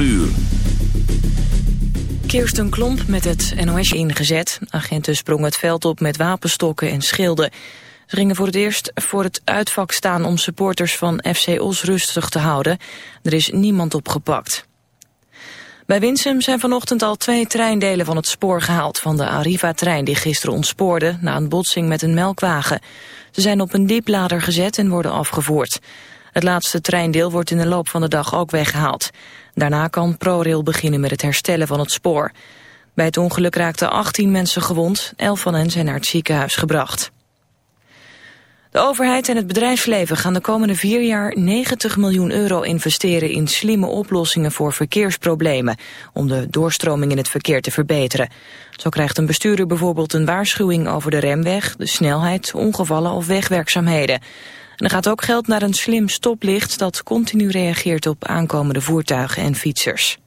uur. Kirsten Klomp met het NOS ingezet. Agenten sprongen het veld op met wapenstokken en schilden. Ze gingen voor het eerst voor het uitvak staan om supporters van FC Os rustig te houden. Er is niemand opgepakt. Bij Winsum zijn vanochtend al twee treindelen van het spoor gehaald... van de Arriva-trein die gisteren ontspoorde na een botsing met een melkwagen. Ze zijn op een dieplader gezet en worden afgevoerd. Het laatste treindeel wordt in de loop van de dag ook weggehaald. Daarna kan ProRail beginnen met het herstellen van het spoor. Bij het ongeluk raakten 18 mensen gewond, 11 van hen zijn naar het ziekenhuis gebracht. De overheid en het bedrijfsleven gaan de komende vier jaar 90 miljoen euro investeren in slimme oplossingen voor verkeersproblemen, om de doorstroming in het verkeer te verbeteren. Zo krijgt een bestuurder bijvoorbeeld een waarschuwing over de remweg, de snelheid, ongevallen of wegwerkzaamheden. En er gaat ook geld naar een slim stoplicht dat continu reageert op aankomende voertuigen en fietsers.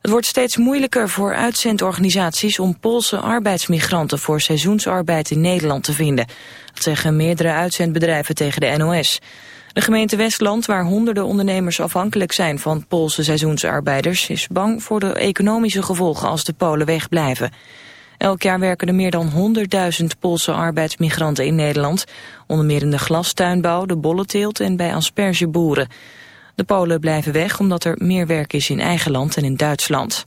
Het wordt steeds moeilijker voor uitzendorganisaties om Poolse arbeidsmigranten voor seizoensarbeid in Nederland te vinden. Dat zeggen meerdere uitzendbedrijven tegen de NOS. De gemeente Westland, waar honderden ondernemers afhankelijk zijn van Poolse seizoensarbeiders, is bang voor de economische gevolgen als de Polen wegblijven. Elk jaar werken er meer dan 100.000 Poolse arbeidsmigranten in Nederland, onder meer in de glastuinbouw, de bollenteelt en bij aspergeboeren. De Polen blijven weg omdat er meer werk is in eigen land en in Duitsland.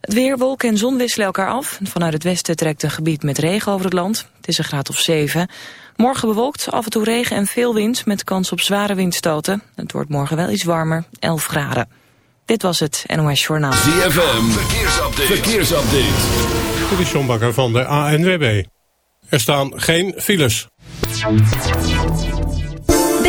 Het weer, wolken en zon wisselen elkaar af. Vanuit het westen trekt een gebied met regen over het land. Het is een graad of 7. Morgen bewolkt, af en toe regen en veel wind met kans op zware windstoten. Het wordt morgen wel iets warmer, 11 graden. Dit was het NOS Journaal. ZFM, verkeersupdate. verkeersupdate. Dit is John Bakker van de ANWB. Er staan geen files.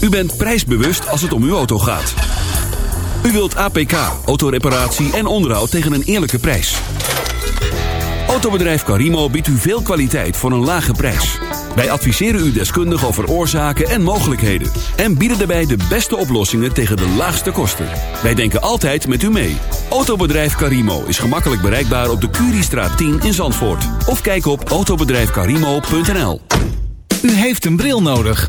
U bent prijsbewust als het om uw auto gaat. U wilt APK, autoreparatie en onderhoud tegen een eerlijke prijs. Autobedrijf Carimo biedt u veel kwaliteit voor een lage prijs. Wij adviseren u deskundig over oorzaken en mogelijkheden. En bieden daarbij de beste oplossingen tegen de laagste kosten. Wij denken altijd met u mee. Autobedrijf Carimo is gemakkelijk bereikbaar op de Curiestraat 10 in Zandvoort. Of kijk op autobedrijfcarimo.nl U heeft een bril nodig.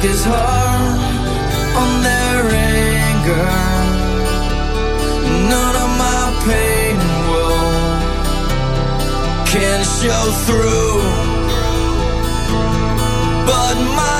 like his heart on their anger. None of my pain and woe can show through, but my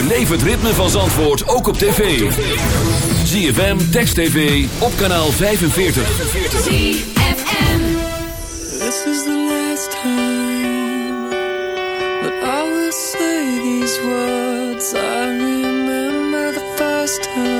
Beleef het ritme van Zandvoort ook op tv. ZFM, Text TV, op kanaal 45. This is the last time that I will say these words. I remember the first time,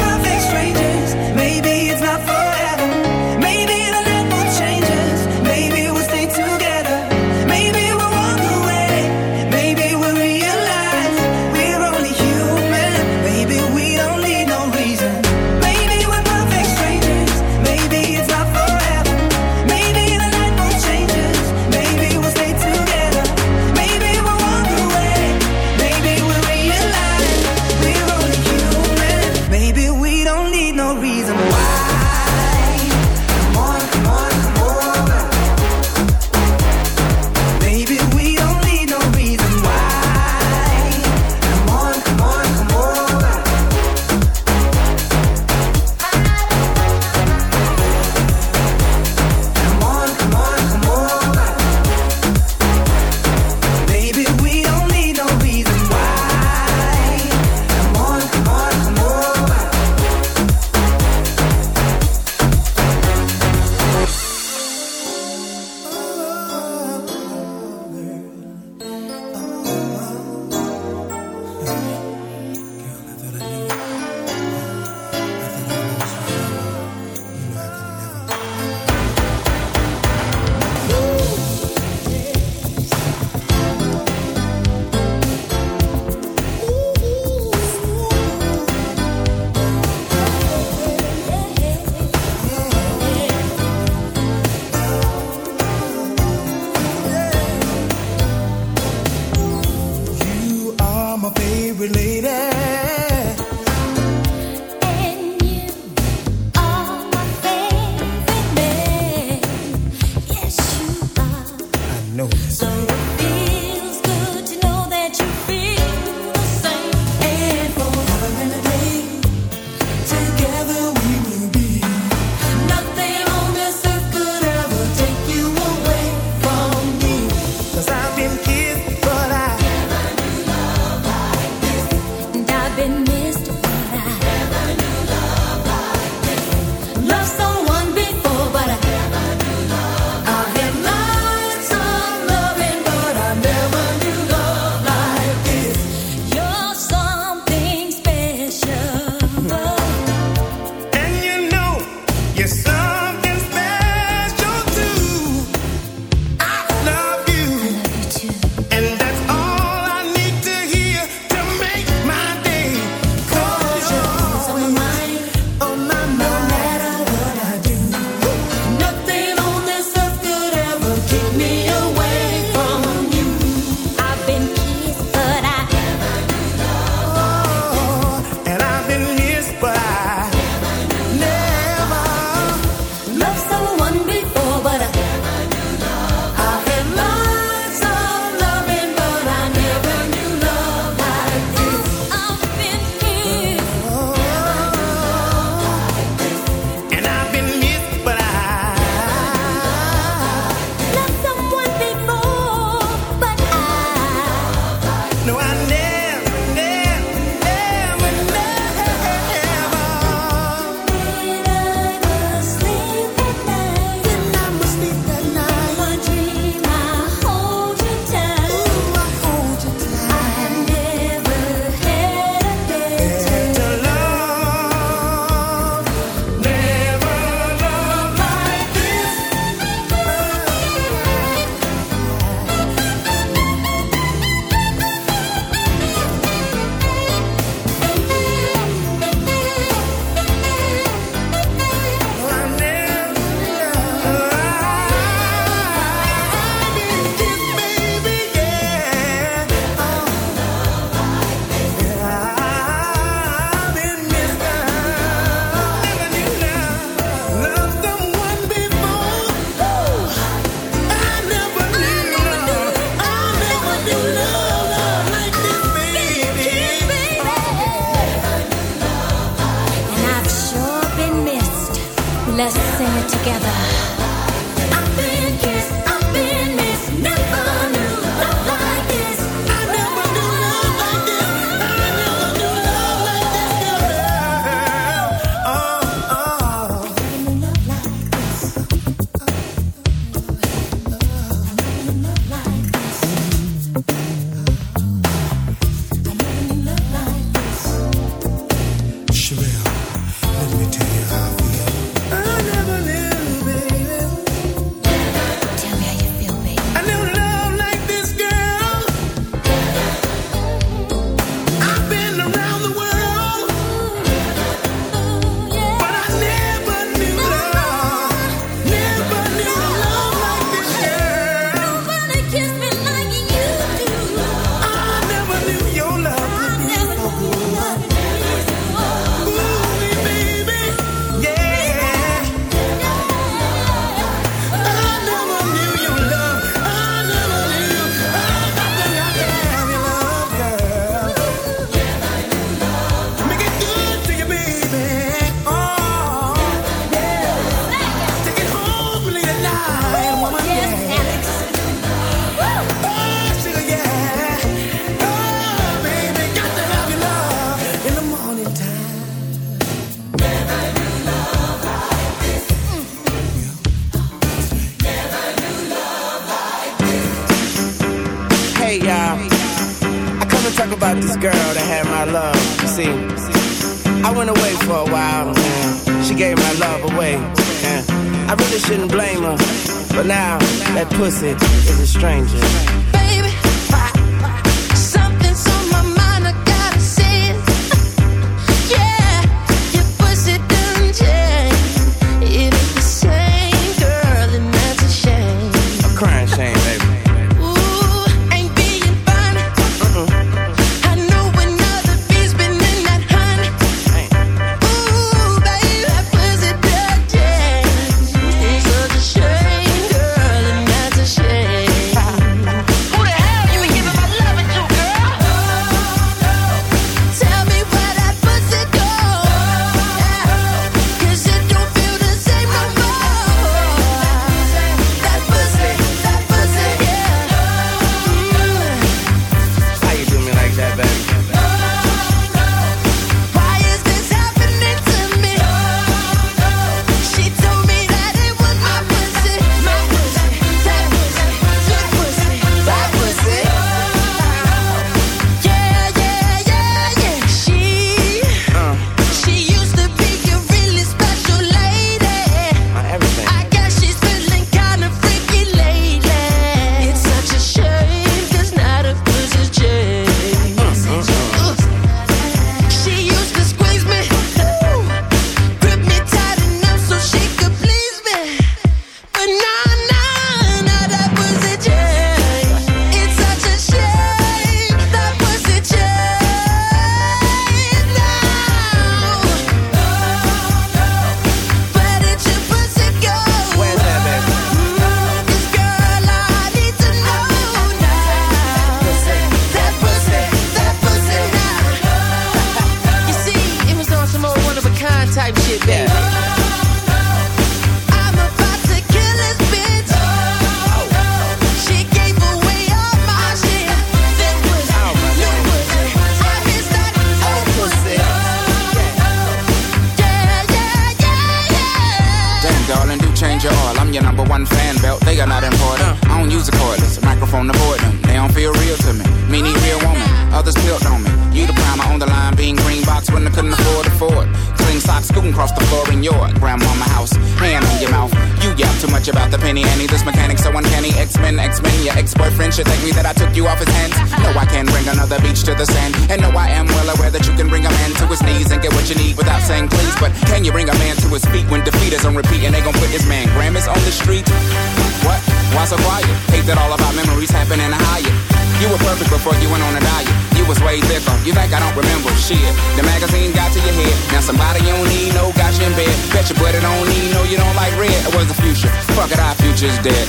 Now somebody you don't need, no, got you in bed. Bet your buddy don't need, no, you don't like red. It was the future. Fuck it, our future's dead.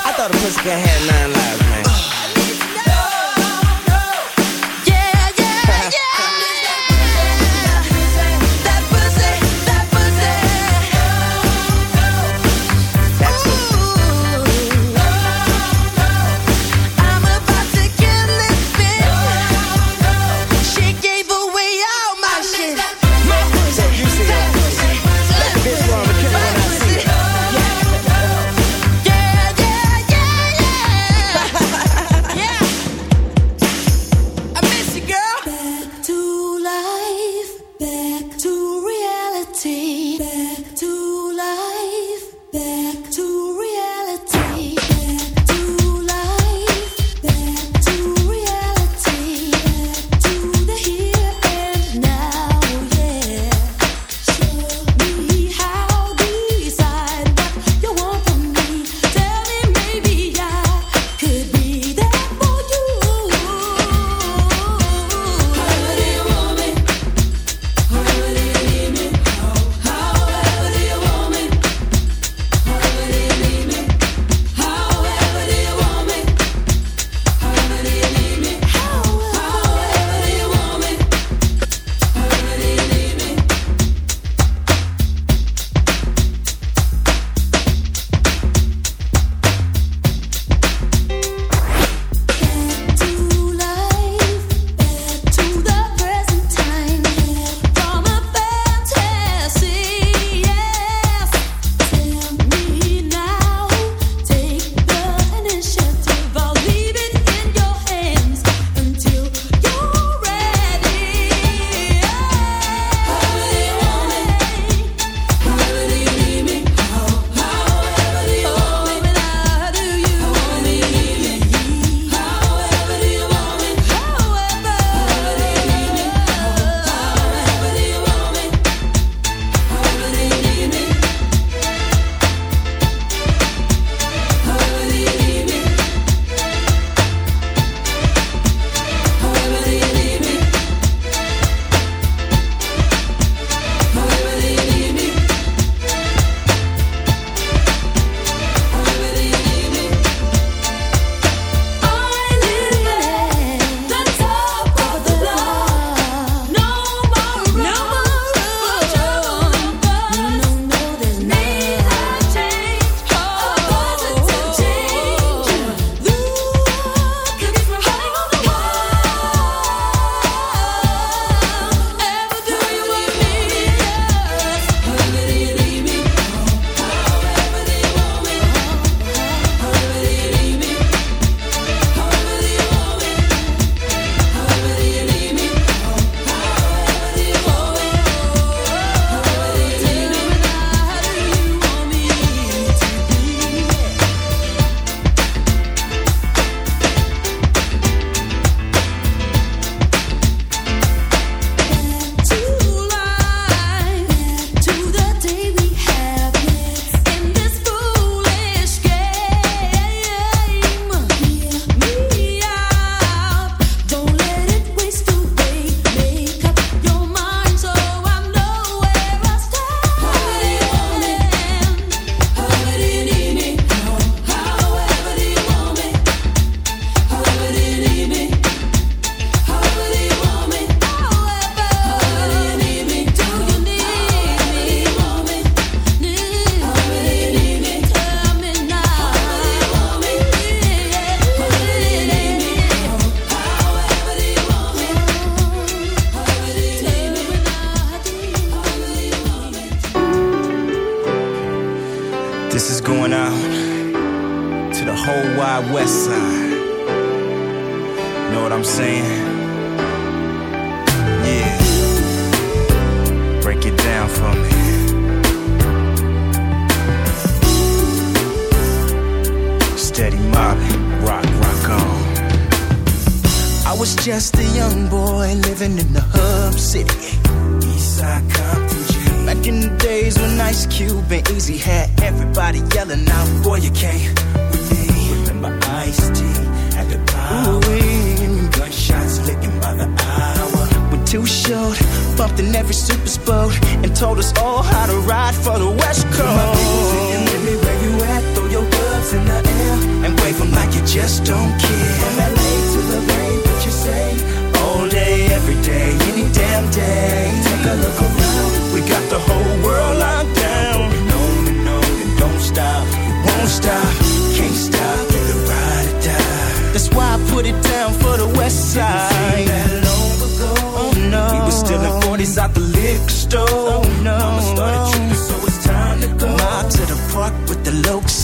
I thought a pussycat have nine lives.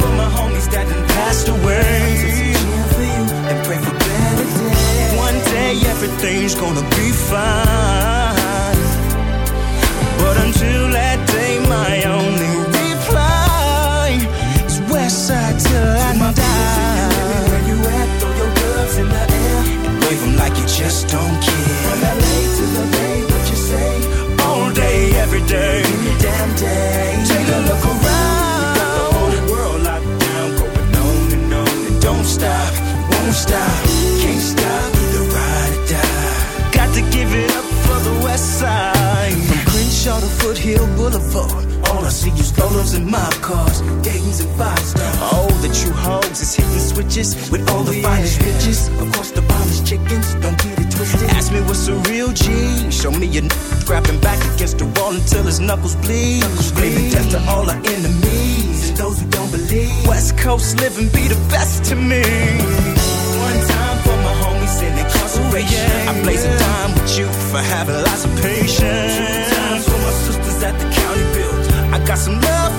for my homies that done passed away. And pray for better days. One day everything's gonna be fine. But until that day, my only reply is Westside till I die. Where you at? Throw your gloves in the air and wave 'em like you just don't care. From LA to the Bay, what you say? All day, every day, any damn day. Take a look Foothill Boulevard. All I see is Rolos and mob cars, Dayton's and five stars. Oh, the true hogs is hitting switches with all the finest bitches. Of course, the finest chickens, don't get it twisted. Ask me what's a real G. Show me a n- grabbing back against the wall until his knuckles bleed. Screaming death to all our enemies and those who don't believe. West Coast living be the best to me. One time for my homies in incarceration. I blaze a dime with you for having lots of patience. Got some love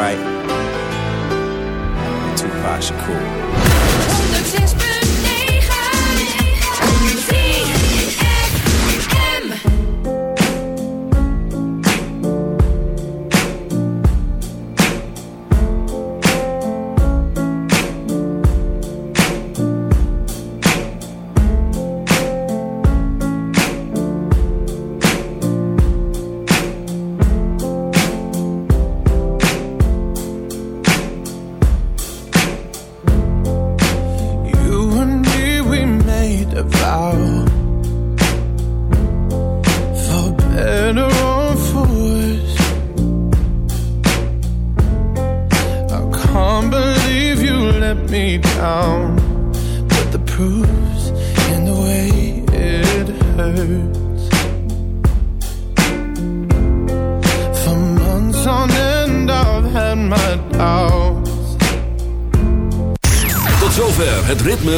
right? Tupac Shakur.